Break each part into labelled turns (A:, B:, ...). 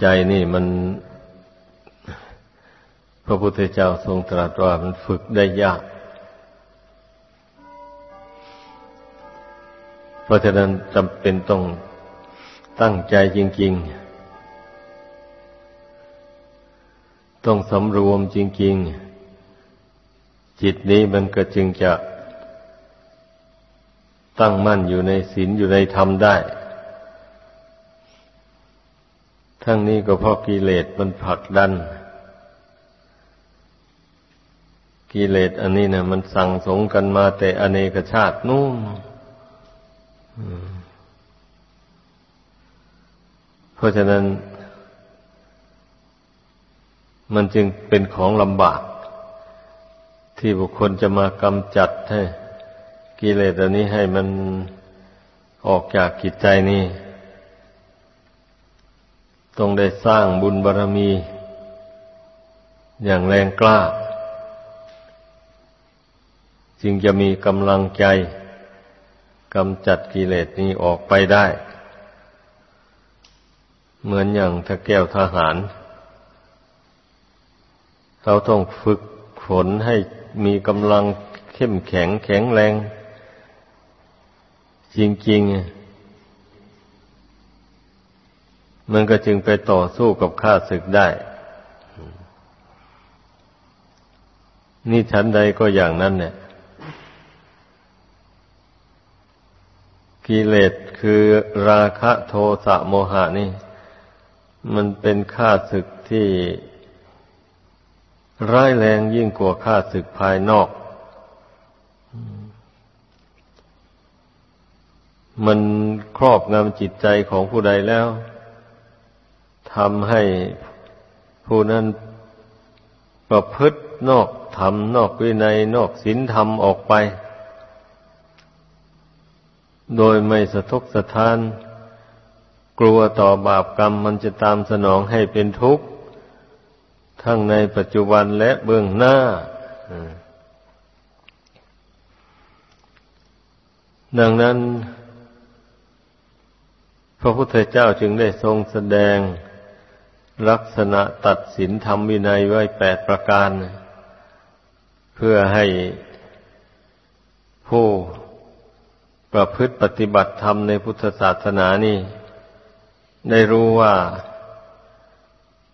A: ใจนี่มัน พระพุทธเจ้าทรงตรัสว่ามันฝึกได้ยาก เพราะฉะนั้นจำเป็นต้องตั้งใจจริง ๆ ต้องสำรวมจริง ๆ จิตนี้มันก็จึงจะตั้งมั่นอยู่ในศีลอยู่ในธรรมได้ ทั้งนี้ก็เพราะกิเลสมันผลักดัน กิเลสอันนี้นะมันสั่งสงกันมาแต่อเนกชาตินู่นเพราะฉะนั้น มันจึงเป็นของลำบาก ที่บุคคลจะมากำจัดให้กิเลสอันนี้ให้มันออกจากกิจใจนี้ ต้องได้สร้างบุญบารรมี อย่างแรงกล้า จึงจะมีกำลังใจกำจัดกิเลสนี้ออกไปได้ เหมือนอย่างถ้าแก้วทหาร เราต้องฝึกฝนให้มีกำลังเข้มแข็งแข็งแรง จริงๆ มันก็จึงไปต่อสู้กับข้าศึกได้ นี่ชั้นใดก็อย่างนั้นเนี่ย กิเลสคือราคะโทสะโมหะนี่ มันเป็นข้าศึกที่ร้ายแรงยิ่งกว่าข้าศึกภายนอก มันครอบงำจิตใจของผู้ใดแล้ว ทำให้ผู้นั้นประพฤตินอกธรรมนอกวินัยนอกศีลธรรมออกไป โดยไม่สะทกสะท้าน กลัวต่อบาปกรรมมันจะตามสนองให้เป็นทุกข์ ทั้งในปัจจุบันและเบื้องหน้า ดังนั้น พระพุทธเจ้าจึงได้ทรงแสดง ลักษณะตัดสินธรรมวินัยไว้แปดประการ เพื่อให้ผู้ประพฤติปฏิบัติธรรมในพุทธศาสนานี่ ได้รู้ว่า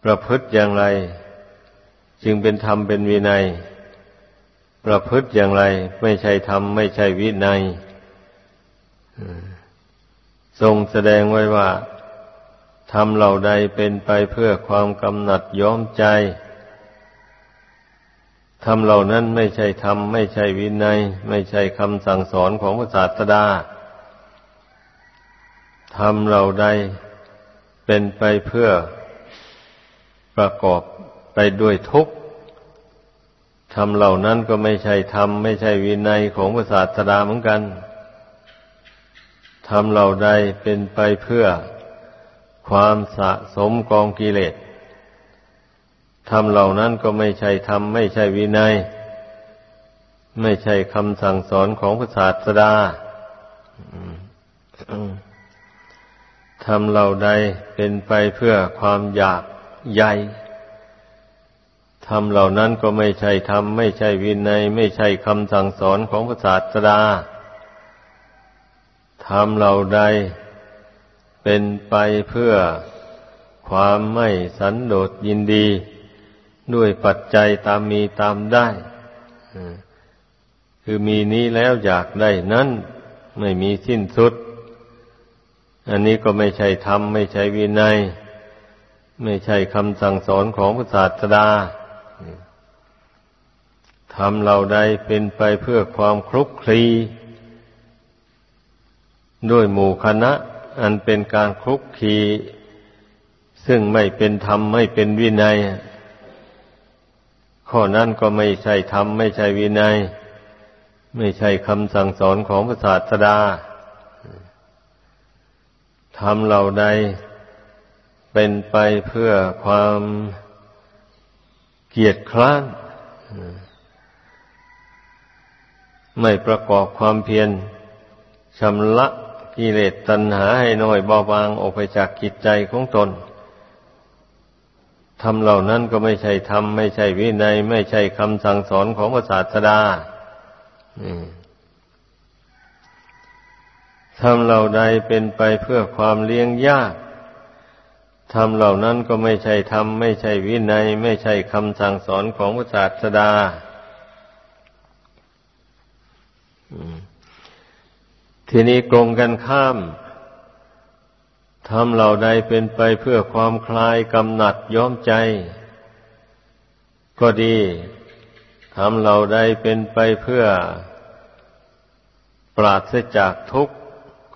A: ประพฤติอย่างไร จึงเป็นธรรมเป็นวินัย ประพฤติอย่างไร ไม่ใช่ธรรมไม่ใช่วินัยทรงแสดงไว้ว่า ทำเหล่าใดเป็นไปเพื่อความกำหนัดย้อมใจธรรมเหล่านั้นไม่ใช่ธรรมไม่ใช่วินัย ไม่ใช่คำสั่งสอนของพระศาสดาธรรมเหล่าใดเป็นไปเพื่อประกอบไปด้วยทุกข์ธรรมเหล่านั้นก็ไม่ใช่ธรรมไม่ใช่วินัยของพระศาสดาเหมือนกันธรรมเหล่าใดเป็นไปเพื่อ ความสะสมกองกิเลสธรรมเหล่านั้นก็ไม่ใช่ธรรมไม่ใช่วินัย ไม่ใช่คำสั่งสอนของพระศาสดาทำเหล่าใดเป็นไปเพื่อความอยากใหญ่ทำเหล่านั้นก็ไม่ใช่ธรรมไม่ใช่วินัย ไม่ใช่คำสั่งสอนของพระศาสดาทำเหล่าใด เป็นไปเพื่อความไม่สันโดษยินดี ด้วยปัจจัยตามมีตามได้ คือมีนี้แล้วอยากได้นั้นไม่มีสิ้นสุด อันนี้ก็ไม่ใช่ธรรม ไม่ใช่วินัย ไม่ใช่คำสั่งสอนของพระศาสดาทำเราใดเป็นไปเพื่อความคลุกคลี ด้วยหมู่คณะ อันเป็นการคลุกคีซึ่งไม่เป็นธรรมไม่เป็นวินัย ข้อนั้นก็ไม่ใช่ธรรมไม่ใช่วินัย ไม่ใช่คำสั่งสอนของพระศาสดาทำเหล่าใดเป็นไปเพื่อความเกียดคร้านไม่ประกอบความเพียรชำระ กิเลสตัณหาให้น้อยเบาบางออกไปจากกิจใจของตนธรรมเหล่านั้นก็ไม่ใช่ธรรมไม่ใช่วินัย ไม่ใช่คำสั่งสอนของพระศาสดาธรรมเหล่าใดเป็นไปเพื่อความเลี้ยงยากธรรมเหล่านั้นก็ไม่ใช่ธรรมไม่ใช่วินัย ไม่ใช่คำสั่งสอนของพระศาสดา ทีนี้กลงกันข้ามทำเหล่าใดเป็นไปเพื่อความคลายกำหนัดย้อมใจ ก็ดีทำเหล่าใดเป็นไปเพื่อ ปราศจากทุกข์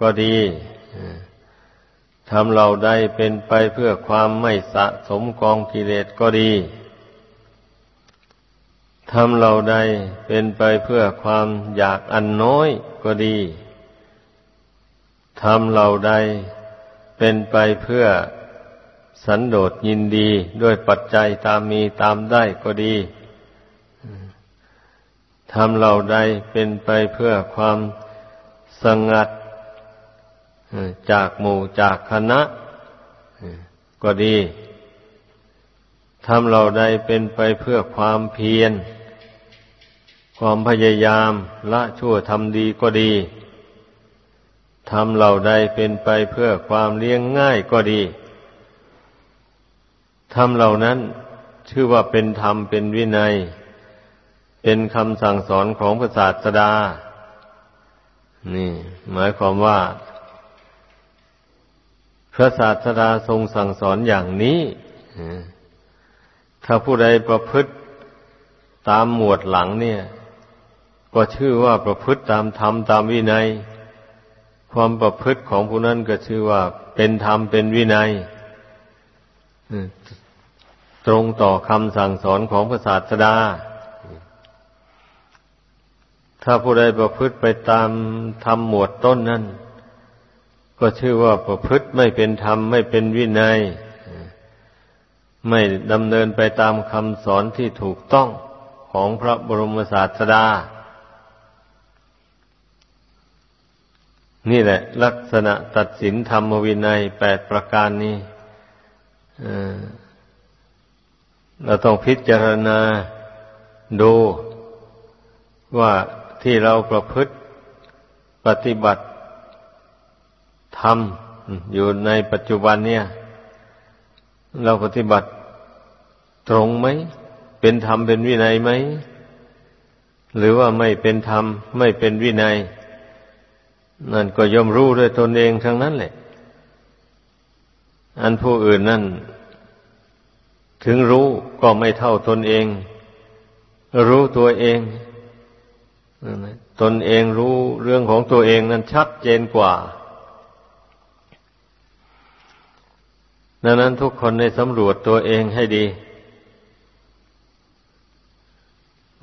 A: ก็ดีทำเหล่าใดเป็นไปเพื่อความไม่สะสมกองกิเลสก็ดีทำเหล่าใดเป็นไปเพื่อความอยากอันน้อยก็ดี ทำเหล่าใดเป็นไปเพื่อสันโดษยินดีด้วยปัจจัยตามมีตามได้ก็ดีทำเหล่าใดเป็นไปเพื่อความสงัดจากหมู่จากคณะก็ดีทำเหล่าใดเป็นไปเพื่อความเพียร ความพยายามละชั่วทำดีก็ดี ทำเหล่าใดเป็นไปเพื่อความเลี้ยงง่ายก็ดีทำเหล่านั้นชื่อว่าเป็นธรรมเป็นวินัย เป็นคำสั่งสอนของพระศาสดา นี่ หมายความว่า พระศาสดาทรงสั่งสอนอย่างนี้ ถ้าผู้ใดประพฤติตามหมวดหลังเนี่ย ก็ชื่อว่าประพฤติตามธรรมตามวินัย ความประพฤติของผู้นั้นก็ชื่อว่าเป็นธรรมเป็นวินัยตรงต่อคำสั่งสอนของพระศาสดา ถ้าผู้ใดประพฤติไปตามธรรมหมวดต้นนั้น ก็ชื่อว่าประพฤติไม่เป็นธรรมไม่เป็นวินัย ไม่ดำเนินไปตามคำสอนที่ถูกต้องของพระบรมศาสดา นี่แหละ ลักษณะตัดสินธรรมวินัยแปดประการนี้เราต้องพิจารณาดูว่าที่เราประพฤติปฏิบัติทำอยู่ในปัจจุบันเนี่ย เราปฏิบัติตรงไหม เป็นธรรมเป็นวินัยไหม หรือว่าไม่เป็นธรรมไม่เป็นวินัย นั่นก็ย่อมรู้ด้วยตนเองทั้งนั้นแหละ อันผู้อื่นนั่น ถึงรู้ก็ไม่เท่าตนเอง รู้ตัวเองตนเองรู้เรื่องของตัวเองนั้นชัดเจนกว่าดังนั้นทุกคนในสำรวจตัวเองให้ดี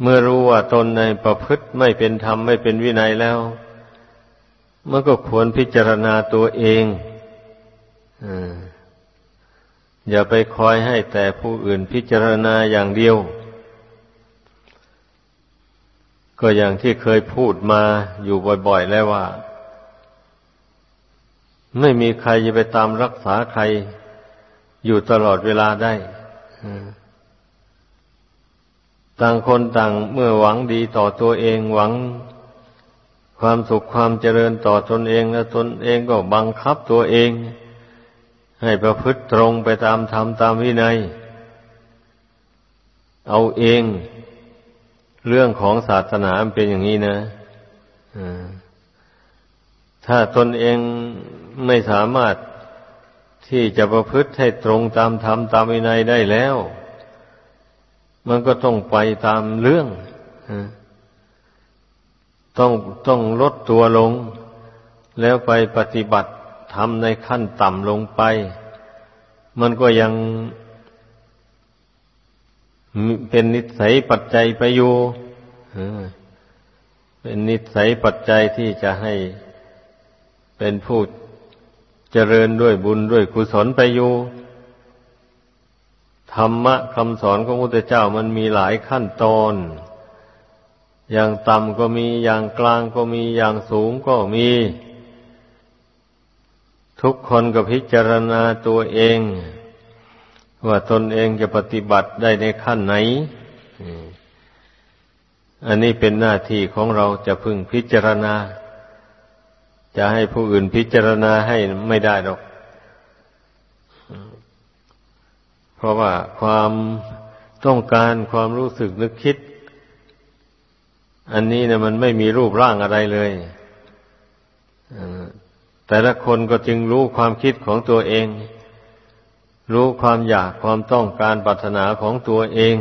A: เมื่อรู้ว่าตนในประพฤติไม่เป็นธรรมไม่เป็นวินัยแล้ว มันก็ควรพิจารณาตัวเองอย่าไปคอยให้แต่ผู้อื่นพิจารณาอย่างเดียว ก็อย่างที่เคยพูดมาอยู่บ่อยๆแล้วว่า ไม่มีใครจะไปตามรักษาใครอยู่ตลอดเวลาได้ต่างคนต่างเมื่อหวังดีต่อตัวเองหวัง ความสุขความเจริญต่อตนเองและตนเองก็บังคับตัวเอง ให้ประพฤติตรงไปตามธรรมตามวินัย เอาเอง เรื่องของศาสนาเป็นอย่างนี้นะถ้าตนเองไม่สามารถที่จะประพฤติให้ตรงตามธรรมตามวินัยได้แล้ว มันก็ต้องไปตามเรื่อง ต้องต้องลดตัวลง แล้วไปปฏิบัติทำในขั้นต่ำลงไป มันก็ยังเป็นนิสัยปัจจัยไปอยู่เป็นนิสัยปัจจัยที่จะให้เป็นผู้เจริญด้วยบุญด้วยกุศลไปอยู่ธรรมะคำสอนของพระพุทธเจ้ามันมีหลายขั้นตอน อย่างต่ำก็มีอย่างกลางก็มีอย่างสูงก็มี ทุกคนก็พิจารณาตัวเอง ว่าตนเองจะปฏิบัติได้ในขั้นไหน อันนี้เป็นหน้าที่ของเราจะพึงพิจารณา จะให้ผู้อื่นพิจารณาให้ไม่ได้หรอก เพราะว่าความต้องการความรู้สึกนึกคิด อันนี้นะมันไม่มีรูปร่างอะไรเลยแต่ละคนก็จึงรู้ความคิดของตัวเอง รู้ความอยากความต้องการปรารถนาของตัวเอง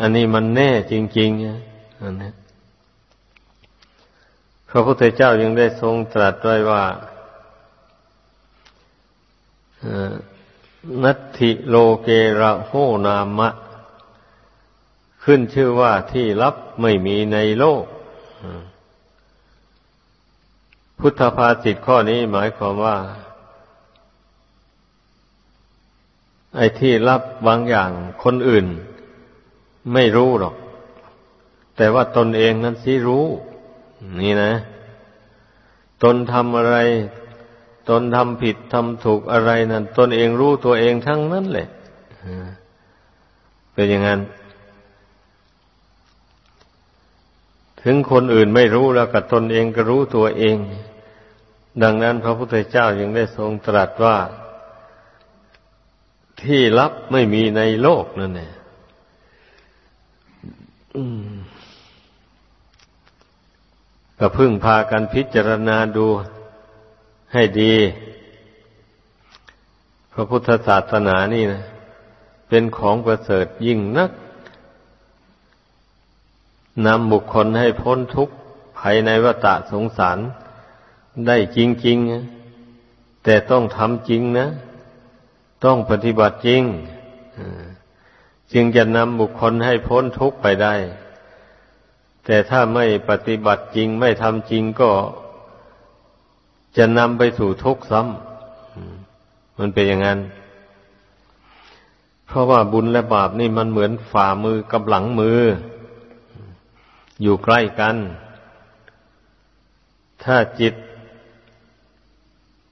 A: อันนี้มันแน่จริงๆอันนี้พระพุทธเจ้ายังได้ทรงตรัสไว้ว่านัตถิโลเกระโหนามะ ขึ้นชื่อว่าที่ลับไม่มีในโลก พุทธภาษิตข้อนี้หมายความว่า ไอ้ที่รับบางอย่างคนอื่น ไม่รู้หรอก แต่ว่าตนเองนั้นสิรู้ นี่นะ ตนทำอะไร ตนทำผิดทำถูกอะไรนั้น ตนเองรู้ตัวเองทั้งนั้นแหละเป็นอย่างนั้น ถึงคนอื่นไม่รู้แล้วกับตนเองก็รู้ตัวเอง ดังนั้นพระพุทธเจ้ายังได้ทรงตรัสว่า ที่ลับไม่มีในโลกนั่นเองก็พึ่งพากันพิจารณาดูให้ดี พระพุทธศาสนานี่นะ เป็นของประเสริฐยิ่งนัก นำบุคคลให้พ้นทุกข์ภายในวัฏสงสาร ได้จริงๆ แต่ต้องทำจริงนะ ต้องปฏิบัติจริง จึงจะนำบุคคลให้พ้นทุกข์ไปได้ แต่ถ้าไม่ปฏิบัติจริงไม่ทำจริงก็จะนำไปสู่ทุกข์ซ้ำมันเป็นอย่างนั้น เพราะว่าบุญและบาปนี่มันเหมือนฝ่ามือกับหลังมือ อยู่ใกล้กัน ถ้าจิต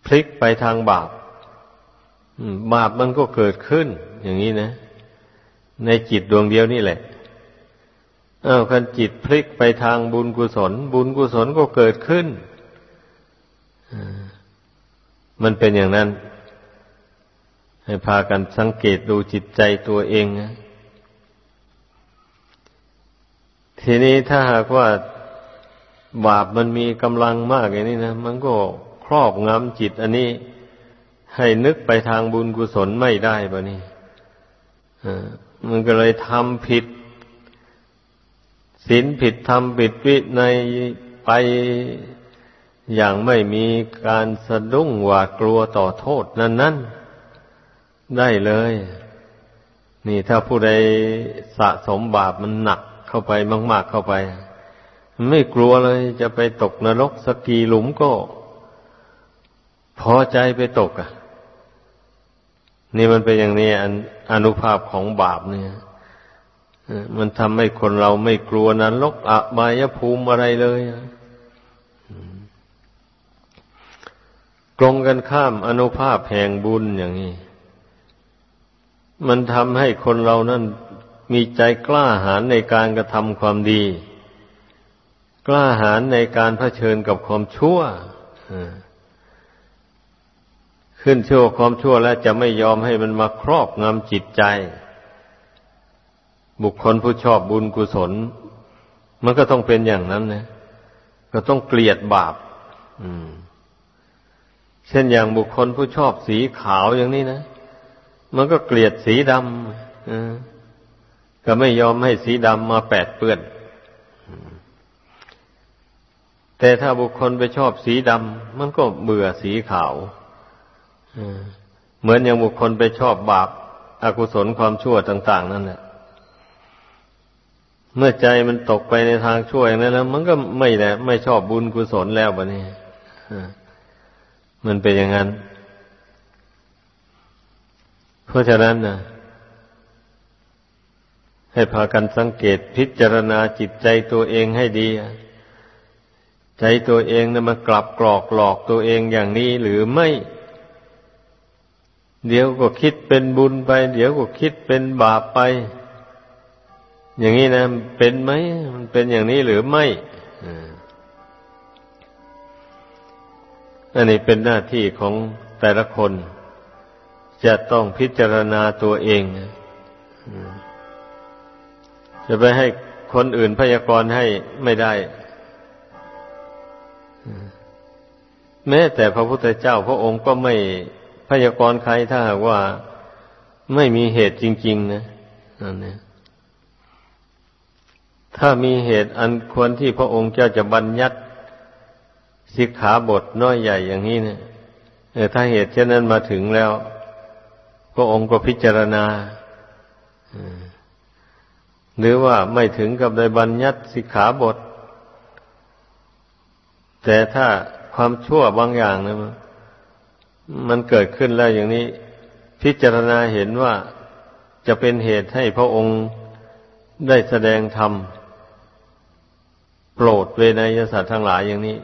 A: พลิกไปทางบาปบาปมันก็เกิดขึ้น อย่างนี้นะ ในจิตดวงเดียวนี่แหละอ้าวคันจิตพลิกไปทางบุญกุศล บุญกุศลก็เกิดขึ้นมันเป็นอย่างนั้น ให้พากันสังเกตดูจิตใจตัวเองนะ ทีนี้ถ้าหากว่าบาปมันมีกำลังมากอย่างนี้นะมันก็ครอบงำจิต อันนี้ให้นึกไปทางบุญกุศลไม่ได้บะนี่มันก็เลยทำผิดศีลผิดทำผิดวิในไปอย่างไม่มีการสะดุ้งหวาดกลัวต่อโทษนั้นนั้นได้เลย นี่ถ้าผู้ใดสะสมบาปมันหนัก เข้าไปมาก ๆเข้าไป ไม่กลัวเลยจะไปตกนรกสกีหลุมก็ พอใจไปตกอะ นี่มันเป็นอย่างนี้อนอนุภาพของบาปเนี่ยมันทำให้คนเราไม่กลัวนรกอบายภูมิอะไรเลยกลงกันข้ามอนุภาพแห่งบุญอย่างนี้ มันทำให้คนเรานั้น มีใจกล้าหาญในการกระทำความดี กล้าหาญในการเผชิญกับความชั่วขึ้นชั่วความชั่วแล้วจะไม่ยอมให้มันมาครอบงำจิตใจ บุคคลผู้ชอบบุญกุศล มันก็ต้องเป็นอย่างนั้นนะก็ต้องเกลียดบาปเช่นอย่างบุคคลผู้ชอบสีขาวอย่างนี้นะ มันก็เกลียดสีดำ ก็ไม่ยอมให้สีดำมาแปดเปื้อน แต่ถ้าบุคคลไปชอบสีดำมันก็เบื่อสีขาวเหมือนอย่างบุคคลไปชอบบาปอากุศลความชั่วต่าง ๆ นั่นแหละเมื่อใจมันตกไปในทางชั่วอย่างนั้นแล้ว มันก็ไม่แหละ ไม่ชอบบุญกุศลแล้วบะนี่มันเป็นอย่างนั้น เพราะฉะนั้นนะ ให้พากันสังเกตพิจารณาจิตใจตัวเองให้ดี ใจตัวเองนะมากลับกรอกหลอกตัวเองอย่างนี้หรือไม่ เดี๋ยวก็คิดเป็นบุญไป เดี๋ยวก็คิดเป็นบาปไป อย่างนี้นะเป็นไหมมันเป็นอย่างนี้หรือไม่อันนี้เป็นหน้าที่ของแต่ละคน จะต้องพิจารณาตัวเอง จะไปให้คนอื่นพยากรณ์ให้ไม่ได้ แม้แต่พระพุทธเจ้าพระองค์ก็ไม่พยากรณ์ใครถ้าหากว่าไม่มีเหตุจริง ๆ นะนั่นเนี่ยถ้ามีเหตุอันควรที่พระองค์เจ้าจะบัญญัติสิกขาบทน้อยใหญ่อย่างนี้เนี่ยถ้าเหตุเช่นนั้นมาถึงแล้ว พระองค์ก็พิจารณา หรือว่าไม่ถึงกับได้บัญญัติสิกขาบท แต่ถ้าความชั่วบางอย่างนะมันเกิดขึ้นแล้วอย่างนี้ พิจารณาเห็นว่าจะเป็นเหตุให้พระองค์ได้แสดงธรรมโปรดเวนยสัตว์ทั้งหลายอย่างนี้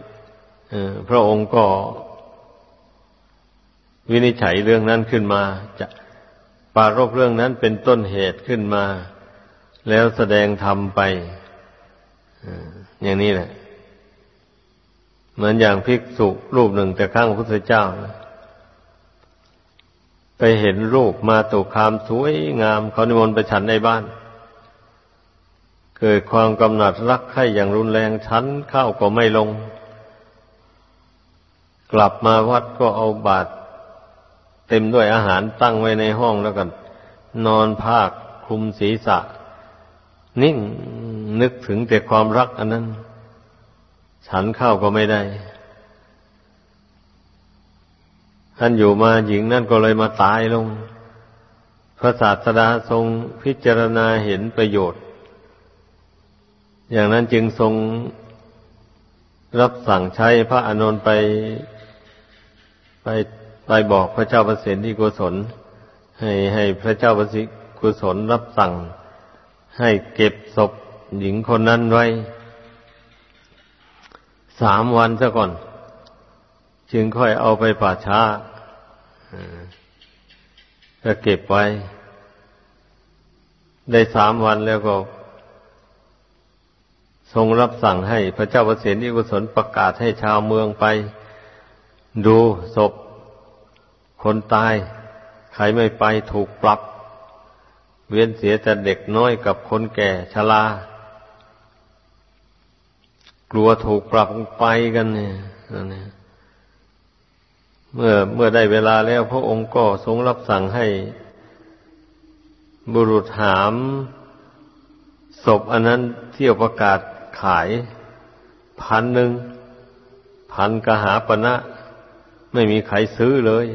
A: พระองค์ก็ วินิจฉัยเรื่องนั้นขึ้นมา จะปารบเรื่องนั้นเป็นต้นเหตุขึ้นมา แล้วแสดงธรรมไปอย่างนี้แหละ เหมือนอย่างภิกษุรูปหนึ่งแต่ข้างพระพุทธเจ้า ไปเห็นรูปมาตุคามสวยงาม เขานิมนต์ไปฉันในบ้าน เกิดความกำหนัดรักใคร่อย่างรุนแรงชั้นเข้าก็ไม่ลง กลับมาวัดก็เอาบาตรเต็มด้วยอาหารตั้งไว้ในห้องแล้วกัน นอนภาคคลุมศีรษะ นิ่งนึกถึงแต่ความรักอันนั้น ฉันข้าวก็ไม่ได้ ท่านอยู่มาหญิงนั่นก็เลยมาตายลง พระศาสดาทรงพิจารณาเห็นประโยชน์ อย่างนั้นจึงทรงรับสั่งใช้พระอานนท์ไป ไปไปบอกพระเจ้าประสิทธิโกศล ให้ให้พระเจ้าประสิทธิโกศลรับสั่ง ให้เก็บศพหญิงคนนั้นไว้สามวันซะก่อน จึงค่อยเอาไปป่าช้าก็เก็บไว้ ได้สามวันแล้วก็ ทรงรับสั่งให้พระเจ้าประสิทธิกุศลประกาศให้ชาวเมืองไป ดูศพคนตาย ใครไม่ไปถูกปรับ เวียนเสียแต่เด็กน้อยกับคนแก่ชรา กลัวถูกปรับไปกันเนี่ยเมื่อเมื่อได้เวลาแล้วพระองค์ก็ทรงรับสั่งให้บุรุษหามศพอันนั้นเที่ยวประกาศขายพันหนึ่งพันกหาปณะไม่มีใครซื้อเลย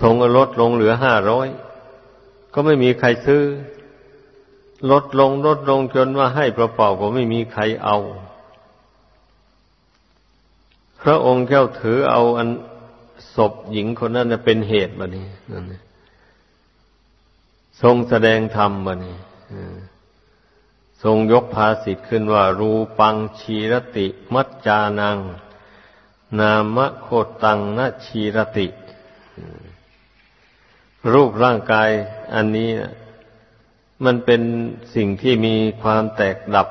A: ทรงลดลงเหลือห้าร้อย ก็ไม่มีใครซื้อ ลดลงลดลงจนว่าให้เปล่าๆก็ไม่มีใครเอา พระองค์เจ้าถือเอาอันศพหญิงคนนั้นเป็นเหตุบันี้นนทรงแสดงธรรมบันี้ทรงยกภาสิทธิ์ขึ้นว่า รูปังชีรติ มัจจานัง นามะโคตังนชีรติ รูปร่างกายอันนี้มันเป็นสิ่งที่มีความแตกดับ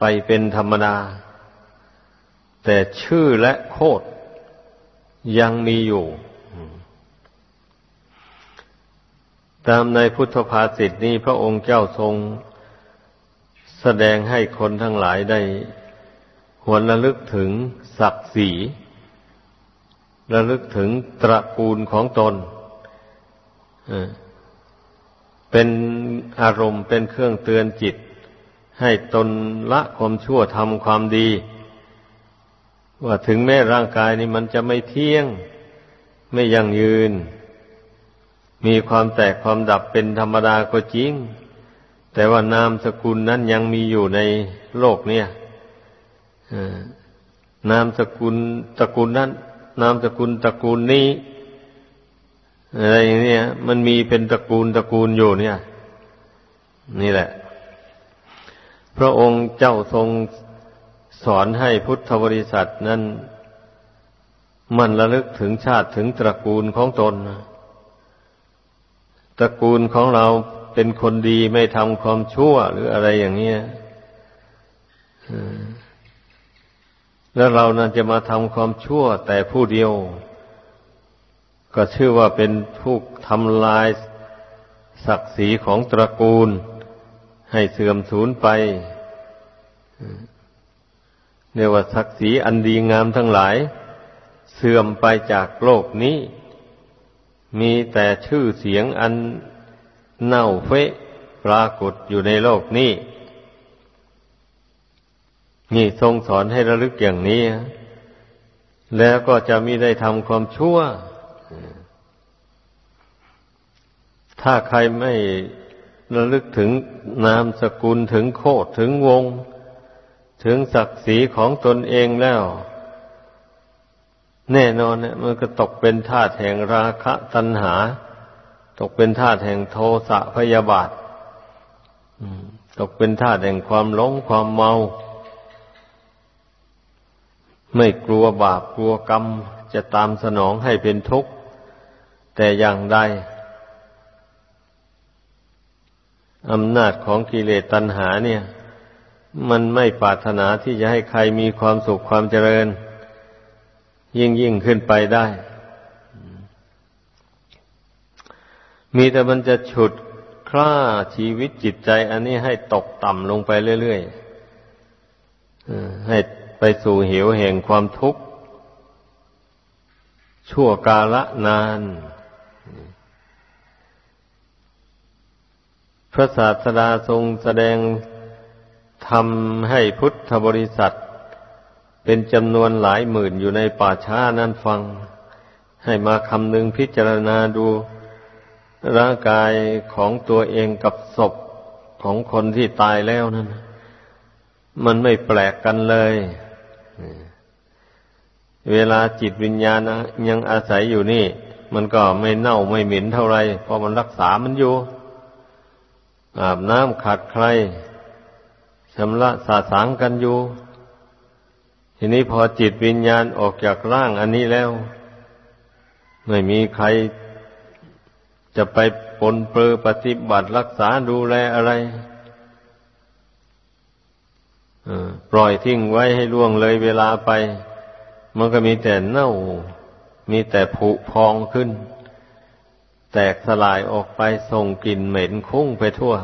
A: ไปเป็นธรรมดา แต่ชื่อและโคดยังมีอยู่ ตามในพุทธภาษิตนี้พระองค์เจ้าทรง แสดงให้คนทั้งหลายได้หวนระลึกถึงศักดิ์ศรีระลึกถึงตระกูลของตน เป็นอารมณ์เป็นเครื่องเตือนจิต ให้ตนละความชั่วทำความดี ว่าถึงแม้ร่างกายนี้มันจะไม่เที่ยง ไม่ยั่งยืน มีความแตกความดับเป็นธรรมดาก็จริง แต่ว่านามสกุลนั้นยังมีอยู่ในโลกเนี่ยนามสกุลตระกูลนั้น นามสกุลตระกูลนี้ อะไรอย่างนี้มันมีเป็นตระกูลตระกูลอยู่เนี่ย นี่แหละ พระองค์เจ้าทรงสอนให้พุทธบริษัทนั้น มันระลึกถึงชาติถึงตระกูลของตน ตระกูลของเราเป็นคนดีไม่ทำความชั่วหรืออะไรอย่างนี้แล้วเรานั้นจะมาทำความชั่วแต่ผู้เดียว ก็ชื่อว่าเป็นผู้ทำลายศักดิ์ศรีของตระกูล ให้เสื่อมสูญไปเรียกว่าศักดิ์ศรีอันดีงามทั้งหลาย เสื่อมไปจากโลกนี้ มีแต่ชื่อเสียงอันเน่าเฟะปรากฏอยู่ในโลกนี้ นี่ทรงสอนให้ระลึกอย่างนี้ แล้วก็จะมีได้ทำความชั่ว ถ้าใครไม่ระลึกถึงนามสกุลถึงโคดถึงวง ถึงศักดิ์ศรีของตนเองแล้ว แน่นอนเนี่ยมันก็ตกเป็นทาสแห่งราคะตัณหา ตกเป็นทาสแห่งโทสะพยาบาทตกเป็นทาสแห่งความหลงความเมา ไม่กลัวบาปกลัวกรรมจะตามสนองให้เป็นทุกข์ แต่อย่างใดอำนาจของกิเลสตัณหาเนี่ย มันไม่ปรารถนาที่จะให้ใครมีความสุขความเจริญ ยิ่งยิ่งขึ้นไปได้ มีแต่มันจะฉุดคล้าชีวิตจิตใจ อันนี้ให้ตกต่ำลงไปเรื่อยๆให้ไปสู่เหวแห่งความทุกข์ ชั่วกาละนาน พระศาสดาทรงแสดงทำให้พุทธบริษัท เป็นจำนวนหลายหมื่นอยู่ในป่าช้านั้นฟัง ให้มาคำนึงพิจารณาดูร่างกายของตัวเองกับศพของคนที่ตายแล้วนั้น มันไม่แปลกกันเลย เวลาจิตวิญญาณยังอาศัยอยู่นี่ มันก็ไม่เน่าไม่เหม็นเท่าไรเพราะมันรักษามันอยู่ อาบน้ำขัดใครชำระสาสางกันอยู่ ทีนี้พอจิตวิญญาณออกจากร่างอันนี้แล้ว ไม่มีใครจะไปปนเปื้อปฏิบัติรักษาดูแลอะไรปล่อยทิ้งไว้ให้ล่วงเลยเวลาไป มันก็มีแต่เน่า มีแต่ผุพองขึ้น แตกสลายออกไปส่งกลิ่นเหม็นคุ้งไปทั่ว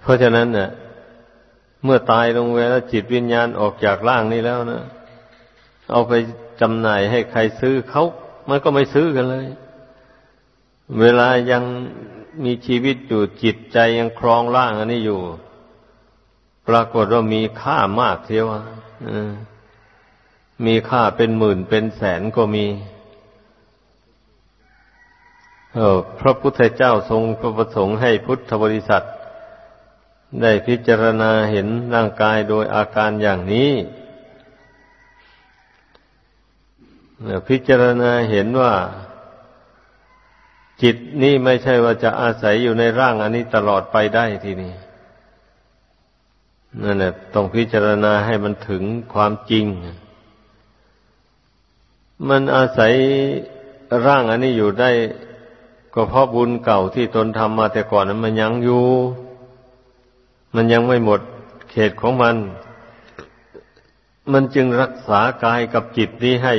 A: เพราะฉะนั้นเนี่ยเมื่อตายลงไปแล้วจิตวิญญาณออกจากร่างนี้แล้วนะเอาไปจำหน่ายให้ใครซื้อเขามันก็ไม่ซื้อกันเลย เวลายังมีชีวิตอยู่จิตใจยังครองร่างอันนี้อยู่ ปรากฏว่ามีค่ามากเทียวมีค่าเป็นหมื่นเป็นแสนก็มี พระพุทธเจ้าทรงประสงค์ให้พุทธบริษัท ได้พิจารณาเห็นร่างกายโดยอาการอย่างนี้พิจารณาเห็นว่า จิตนี่ไม่ใช่ว่าจะอาศัยอยู่ในร่างอันนี้ตลอดไปได้ทีนี้นั่นแหละต้องพิจารณาให้มันถึงความจริง มันอาศัยร่างอันนี้อยู่ได้ ก็เพราะบุญเก่าที่ตนทำมาแต่ก่อนนั้นมันยังอยู่ มันยังไม่หมดเขตของมัน มันจึงรักษากายกับจิตนี้ให้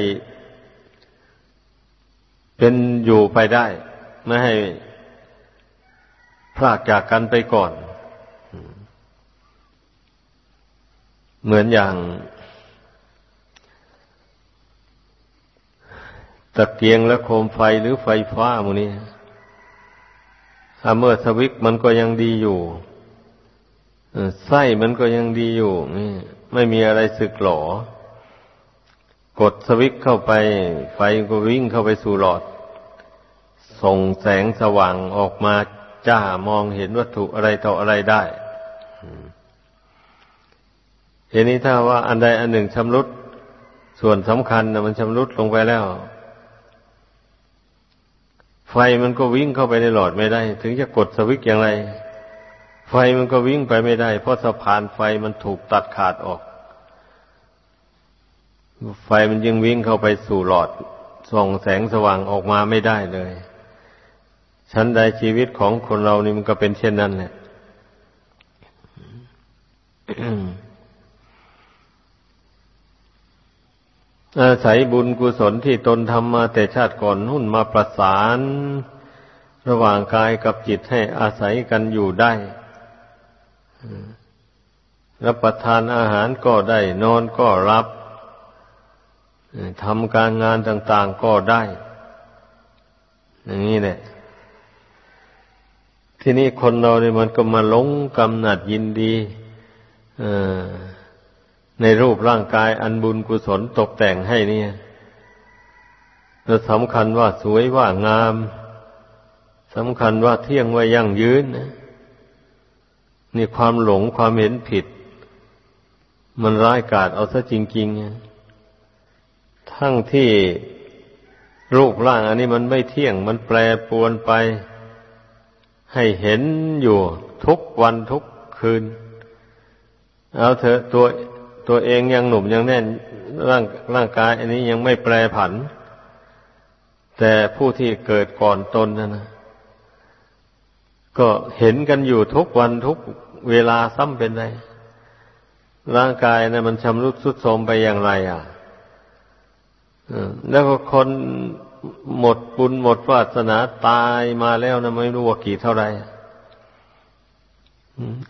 A: เป็นอยู่ไปได้ ไม่ให้พลากจากกันไปก่อน เหมือนอย่างตะเกียงและโคมไฟหรือไฟฟ้ามูนี้ ถ้าเมื่อสวิกมันก็ยังดีอยู่ไส้มันก็ยังดีอยู่นี่ไม่มีอะไรสึกหลอกดสวิกเข้าไป ไฟก็วิ่งเข้าไปสู่หลอด ส่งแสงสว่างออกมาจ้ามองเห็นวัตถุอะไรต่ออะไรได้ทีนี้ถ้าว่าอันใดอันหนึ่งชำรุด ส่วนสำคัญนะมันชำรุดลงไปแล้ว ไฟมันก็วิ่งเข้าไปในหลอดไม่ได้ ถึงจะกดสวิตช์อย่างไร ไฟมันก็วิ่งไปไม่ได้ เพราะสะพานไฟมันถูกตัดขาดออก ไฟมันยังวิ่งเข้าไปสู่หลอดส่องแสงสว่างออกมาไม่ได้เลยชั้นใดชีวิตของคนเรานี่มันก็เป็นเช่นนั้นแหละ อาศัยบุญกุศลที่ตนทำมาแต่ชาติก่อนนุ่นมาประสาน ระหว่างกายกับจิตให้อาศัยกันอยู่ได้รับประทานอาหารก็ได้ นอนก็รับทำการงานต่าง ๆก็ได้ อย่างนี้แหละทีนี้คนเราเนี่ยมันก็มาหลงกำหนัดยินดี ในรูปร่างกายอันบุญกุศลตกแต่งให้เนี่ยเราสำคัญว่าสวยว่างามสำคัญว่าเที่ยงว่ายั่งยืนนะนี่ความหลงความเห็นผิด มันร้ายกาจเอาซะจริงๆทั้งที่รูปร่างอันนี้มันไม่เที่ยง มันแปรปวนไป ให้เห็นอยู่ทุกวันทุกคืน เอาเถอะตัว ตัวเองยังหนุ่มยังแน่นร่างร่างกายอันนี้ยังไม่แปรผัน แต่ผู้ที่เกิดก่อนตนนะนะก็เห็นกันอยู่ทุกวันทุกเวลาซ้ำเป็นไรร่างกายนะมันชำรุดสุดโทรมไปอย่างไร อะแล้วก็คนหมดบุญหมดวาสนาตายมาแล้วนะไม่รู้ว่ากี่เท่าไร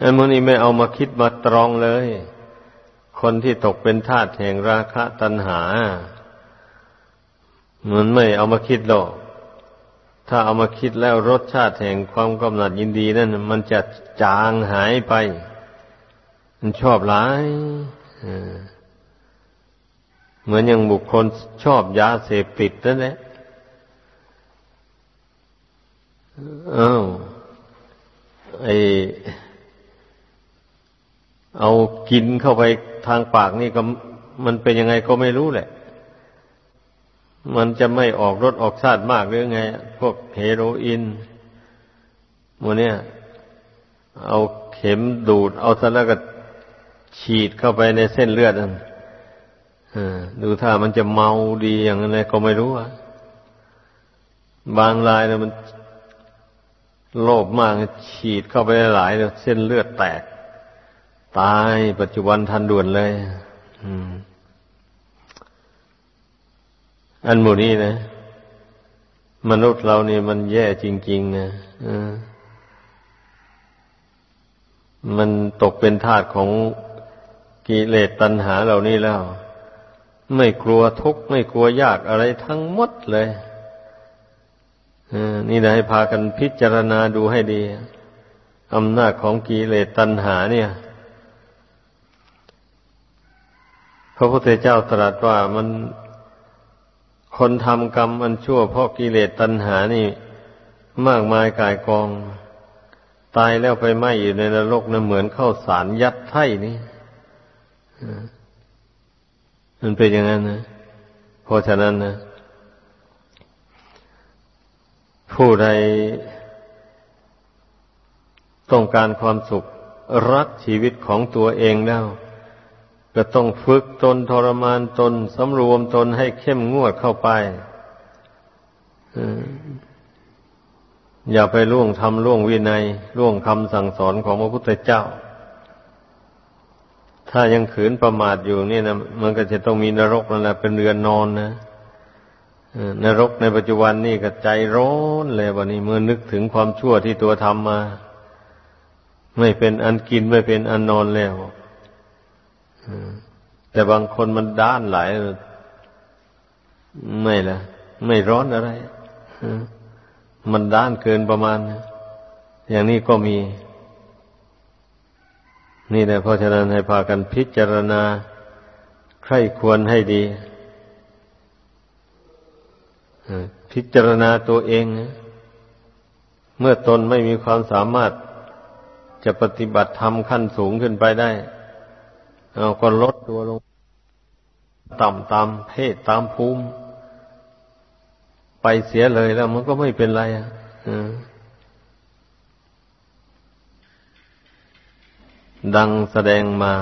A: อ้โมนี่ไม่เอามาคิดมาตรองเลย คนที่ตกเป็นทาสแห่งราคะตัณหา มันไม่เอามาคิดหรอก ถ้าเอามาคิดแล้วรสชาติแห่งความกำหนัดยินดีนั่นมันจะจางหายไป มันชอบหลายเหมือนอย่างบุคคลชอบยาเสพติดนั่นแหละอ้าวไอเอากินเข้าไป ทางปากนี่ก็มันเป็นยังไงก็ไม่รู้แหละ มันจะไม่ออกรสออกชาติมากหรือไง พวกเฮโรอีนโมเนี่ยเอาเข็มดูด เอาสแล้วก็ฉีดเข้าไปในเส้นเลือดนั่นดูถ้ามันจะเมาดีอย่างไรก็ไม่รู้อะบางรายเนี่ยมันโลภมากฉีดเข้าไปหลายเส้นเลือดแตก ตายปัจจุบันทันด่วนเลยอันหมู่นี้นะ มนุษย์เรานี่มันแย่จริง ๆ นะมันตกเป็นทาสของกิเลสตัณหาเหล่านี้แล้ว ไม่กลัวทุกข์ไม่กลัวยากอะไรทั้งหมดเลยนี่นะให้พากันพิจารณาดูให้ดีอำนาจของกิเลสตัณหาเนี่ย พ ระพุทธเจ้าตรัสว่ามันคนทำกรรมอันชั่วเพราะกิเลสตัณหานี่ มากมายกายกอง ตายแล้วไปไหมอยู่ในนรกนะเหมือนเข้าสารยัดไถ่นี่มันเป็นอย่างนั้นนะเพราะฉะนั้นนะผู้ใดต้องการความสุขรักชีวิตของตัวเองแล้ว ก็ต้องฝึกตนทรมานตนสำรวมตนให้เข้มงวดเข้าไปอย่าไปล่วงทำล่วงวินัยล่วงคำสั่งสอนของพระพุทธเจ้า ถ้ายังขืนประมาทอยู่นี่นะมันก็จะต้องมีนรกนั่นแหละเป็นเรือนนอนนะนรกในปัจจุบันนี่ก็ใจร้อนเลยวันนี้เมื่อนึกถึงความชั่วที่ตัวทำมา ไม่เป็นอันกินไม่เป็นอันนอนแล้ว แต่บางคนมันด้านหลายไม่ละไม่ร้อนอะไรมันด้านเกินประมาณ อย่างนี้ก็มี นี่แหละเพราะฉะนั้นให้พากันพิจารณา ใครควรให้ดีพิจารณาตัวเอง เมื่อตนไม่มีความสามารถจะปฏิบัติธรรมขั้นสูงขึ้นไปได้ เอาก็ลดตัวลง ต่ำตามเพศตามภูมิ ไปเสียเลยแล้ว มันก็ไม่เป็นไรอะดังแสดงมา